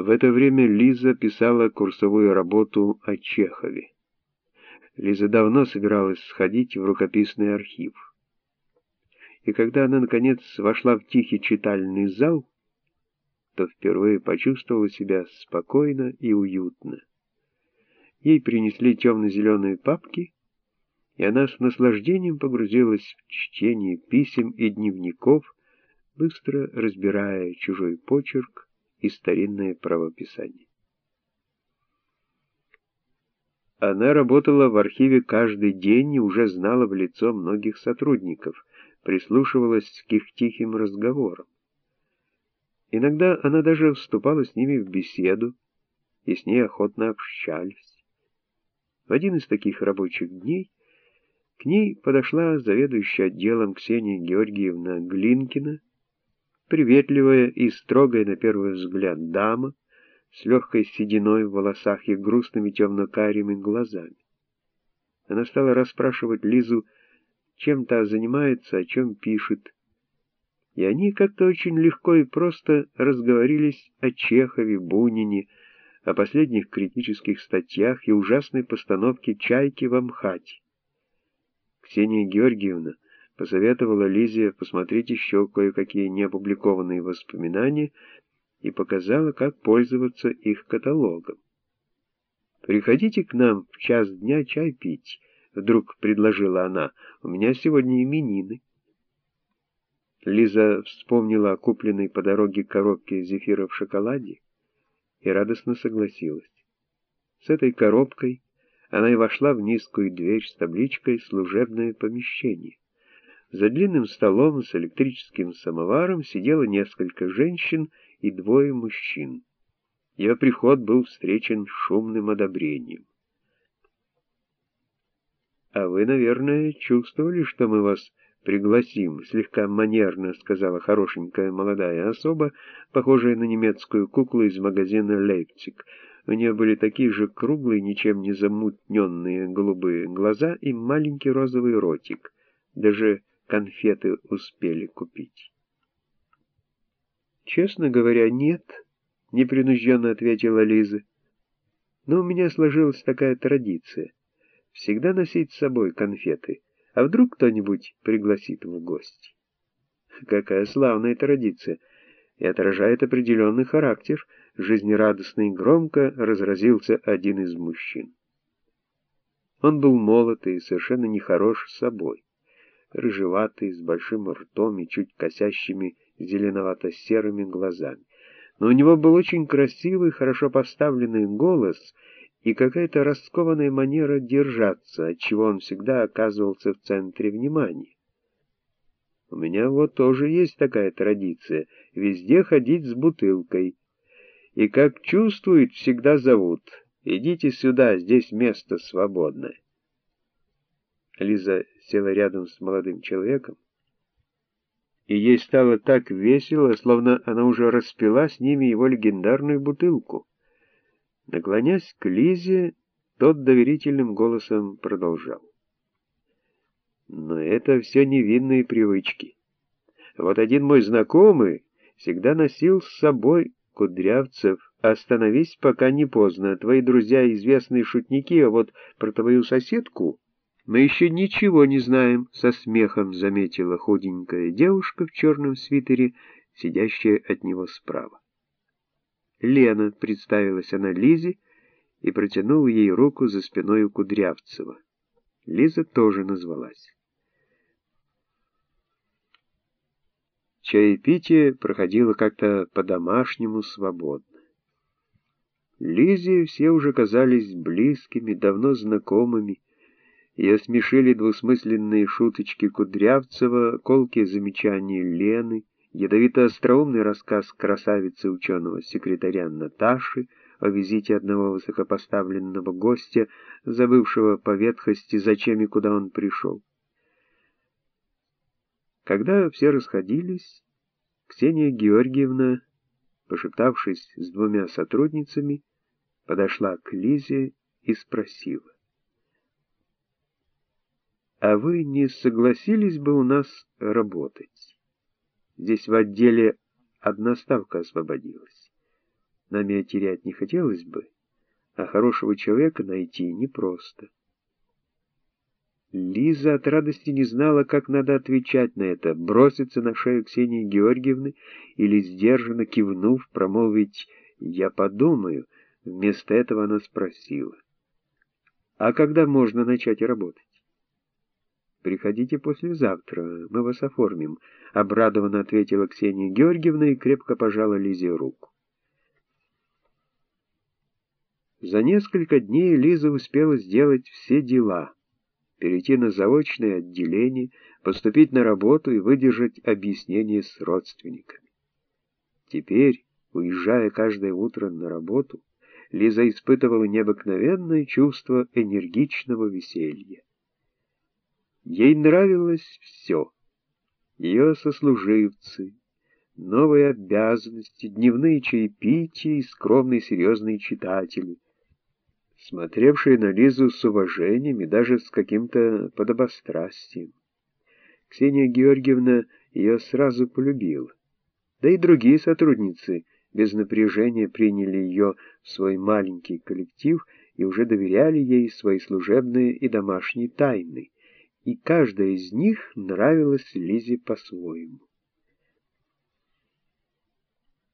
В это время Лиза писала курсовую работу о Чехове. Лиза давно собиралась сходить в рукописный архив. И когда она, наконец, вошла в тихий читальный зал, то впервые почувствовала себя спокойно и уютно. Ей принесли темно-зеленые папки, и она с наслаждением погрузилась в чтение писем и дневников, быстро разбирая чужой почерк и старинное правописание. Она работала в архиве каждый день и уже знала в лицо многих сотрудников, прислушивалась к их тихим разговорам. Иногда она даже вступала с ними в беседу, и с ней охотно общались. В один из таких рабочих дней к ней подошла заведующая отделом Ксения Георгиевна Глинкина, приветливая и строгая на первый взгляд дама, с легкой сединой в волосах и грустными темно-карими глазами. Она стала расспрашивать Лизу, чем та занимается, о чем пишет, и они как-то очень легко и просто разговорились о Чехове, Бунине, о последних критических статьях и ужасной постановке «Чайки» в Амхате. Ксения Георгиевна посоветовала Лизе посмотреть еще кое-какие неопубликованные воспоминания и показала, как пользоваться их каталогом. «Приходите к нам в час дня чай пить», — вдруг предложила она. «У меня сегодня именины». Лиза вспомнила о купленной по дороге коробке зефира в шоколаде и радостно согласилась. С этой коробкой она и вошла в низкую дверь с табличкой «Служебное помещение». За длинным столом с электрическим самоваром сидело несколько женщин и двое мужчин. Ее приход был встречен шумным одобрением. «А вы, наверное, чувствовали, что мы вас пригласим», — слегка манерно сказала хорошенькая молодая особа, похожая на немецкую куклу из магазина «Лейпциг». У нее были такие же круглые, ничем не замутненные голубые глаза и маленький розовый ротик. Даже конфеты успели купить. «Честно говоря, нет», — непринужденно ответила Лиза. «Но у меня сложилась такая традиция — всегда носить с собой конфеты». А вдруг кто-нибудь пригласит в гости? Какая славная традиция! И отражает определенный характер. Жизнерадостно и громко разразился один из мужчин. Он был молод и совершенно нехорош собой. Рыжеватый, с большим ртом и чуть косящими зеленовато-серыми глазами. Но у него был очень красивый, хорошо поставленный голос — и какая-то раскованная манера держаться, отчего он всегда оказывался в центре внимания. У меня вот тоже есть такая традиция — везде ходить с бутылкой. И как чувствует, всегда зовут. Идите сюда, здесь место свободное. Лиза села рядом с молодым человеком, и ей стало так весело, словно она уже распила с ними его легендарную бутылку. Наклонясь к Лизе, тот доверительным голосом продолжал. Но это все невинные привычки. Вот один мой знакомый всегда носил с собой кудрявцев. Остановись, пока не поздно. Твои друзья известные шутники, а вот про твою соседку мы еще ничего не знаем, со смехом заметила худенькая девушка в черном свитере, сидящая от него справа. Лена, представилась она Лизе и протянула ей руку за спиной у Кудрявцева. Лиза тоже назвалась. Чаепитие проходило как-то по-домашнему свободно. Лизе все уже казались близкими, давно знакомыми, ее смешили двусмысленные шуточки Кудрявцева, колкие замечания Лены, ядовито-остроумный рассказ красавицы-ученого секретаря Наташи о визите одного высокопоставленного гостя, забывшего по ветхости, зачем и куда он пришел. Когда все расходились, Ксения Георгиевна, пошептавшись с двумя сотрудницами, подошла к Лизе и спросила. «А вы не согласились бы у нас работать?» Здесь в отделе одна ставка освободилась. Нами терять не хотелось бы, а хорошего человека найти непросто. Лиза от радости не знала, как надо отвечать на это, броситься на шею Ксении Георгиевны или, сдержанно кивнув, промолвить «я подумаю». Вместо этого она спросила, «А когда можно начать работать?» «Приходите послезавтра, мы вас оформим», — обрадованно ответила Ксения Георгиевна и крепко пожала Лизе руку. За несколько дней Лиза успела сделать все дела — перейти на заочное отделение, поступить на работу и выдержать объяснение с родственниками. Теперь, уезжая каждое утро на работу, Лиза испытывала необыкновенное чувство энергичного веселья. Ей нравилось все. Ее сослуживцы, новые обязанности, дневные чаепития и скромные серьезные читатели — смотревшие на Лизу с уважением и даже с каким-то подобострастием. Ксения Георгиевна ее сразу полюбила. Да и другие сотрудницы без напряжения приняли ее в свой маленький коллектив и уже доверяли ей свои служебные и домашние тайны, и каждая из них нравилась Лизе по-своему.